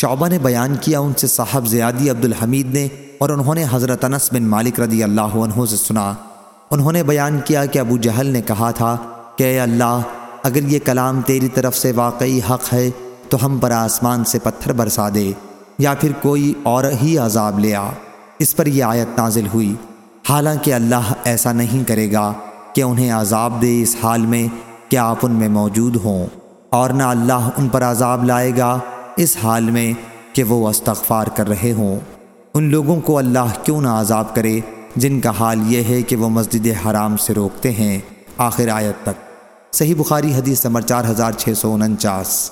شعبہ نے بیان کیا، ان سے صاحب زیادی عبد الحمید نے اور انہوں نے حضرت انس بن مالک رضی اللہ عنہ سے سنا۔ انہوں نے بیان کیا کہ ابو جہل نے کہا تھا کہ اے اللہ، اگر یہ کلام تیری طرف سے واقعی حق ہے، تو ہم پر آسمان سے پتھر برسا دے، یا پھر کوئی اور ہی عذاب لے آ۔ اس پر یہ آیت نازل ہوئی۔ حالانکہ اللہ ایسا نہیں کرے گا کہ انہیں عذاب دے اس حال میں کہ آپ ان میں موجود ہوں، اور نہ اللہ ان پر عذاب لائے گا اس حال میں کہ وہ استغفار کر رہے ہوں۔ ان لوگوں کو اللہ کیوں نہ عذاب کرے جن کا حال یہ ہے کہ وہ مسجد حرام سے روکتے ہیں۔ آخر آیت تک۔ صحیح بخاری حدیث نمبر چار ہزار چھ سو انچاس۔